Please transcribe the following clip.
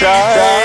shine.